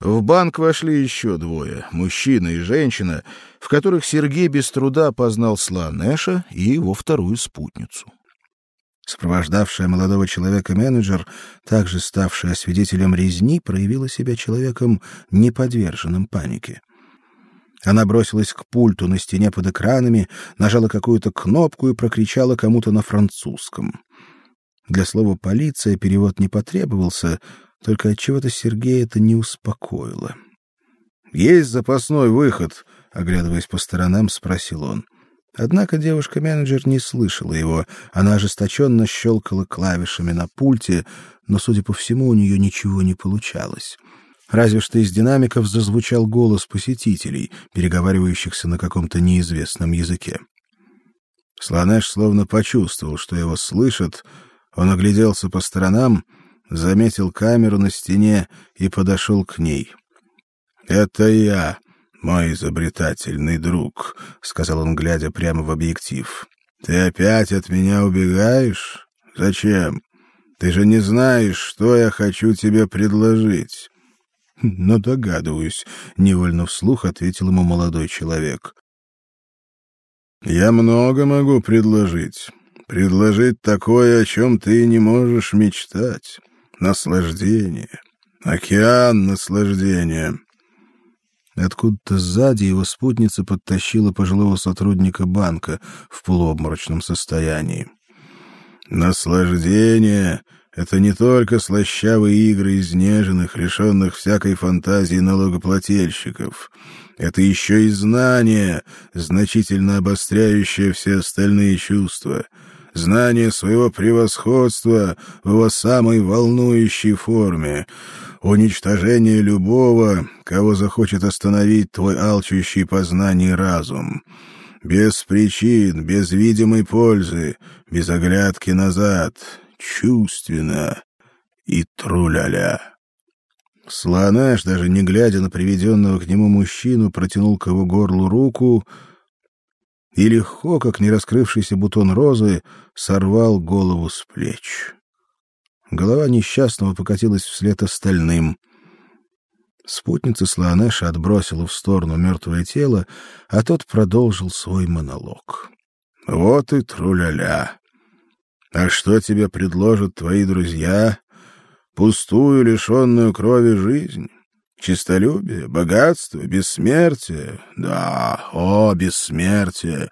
В банк вошли еще двое, мужчина и женщина, в которых Сергей без труда познал Сланеша и его вторую спутницу. Сопровождавшая молодого человека менеджер, также ставшая свидетелем резни, проявила себя человеком неподверженным панике. Она бросилась к пульту на стене под экранами, нажала какую-то кнопку и прокричала кому-то на французском. Для слова полиция перевод не потребовался, только от чего-то Сергея это не успокоило. Есть запасной выход, оглядываясь по сторонам, спросил он. Однако девушка-менеджер не слышала его. Она ожесточенно щелкала клавишами на пульте, но, судя по всему, у нее ничего не получалось. Разве что из динамиков зазвучал голос посетителей, переговаривающихся на каком-то неизвестном языке. Слонеш словно почувствовал, что его слышат. Он огляделся по сторонам, заметил камеру на стене и подошел к ней. "Это я, мой изобретательный друг", сказал он, глядя прямо в объектив. "Ты опять от меня убегаешь? Зачем? Ты же не знаешь, что я хочу тебе предложить". "Но догадываюсь", невольно вслух ответил ему молодой человек. "Я много могу предложить. Предложить такое, о чем ты не можешь мечтать наслаждение, океан наслаждения. Откуда-то сзади его спутница подтащила пожилого сотрудника банка в полуобморочном состоянии. Наслаждение это не только слащавые игры изнеженных, лишенных всякой фантазии налогоплательщиков. Это еще и знание, значительно обостряющее все остальные чувства — знание своего превосходства в его самой волнующей форме, уничтожение любого, кого захочет остановить твой алчущий познаний разум. Без причин, без видимой пользы, без оглядки назад, чувственно и труляля. Слонаш, даже не глядя на приведенного к нему мужчину, протянул к его горлу руку — и легко, как не раскрывшийся бутон розы, сорвал голову с плеч. Голова несчастного покатилась вслед остальным. Спутница Слаанеша отбросила в сторону мертвое тело, а тот продолжил свой монолог. Вот и труляля. А что тебе предложат твои друзья? Пустую, лишенную крови жизнь? Чистолюбие, богатство, бессмертие. Да, о, бессмертие.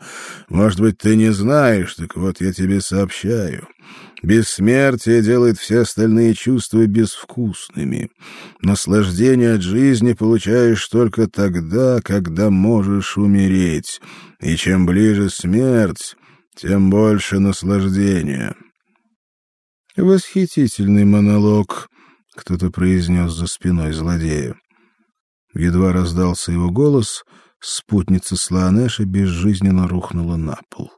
Может быть, ты не знаешь, так вот я тебе сообщаю. Бессмертие делает все остальные чувства безвкусными. Наслаждение от жизни получаешь только тогда, когда можешь умереть. И чем ближе смерть, тем больше наслаждения. Восхитительный монолог, кто-то произнес за спиной злодея. Едва раздался его голос, спутница Слаанеша безжизненно рухнула на пол.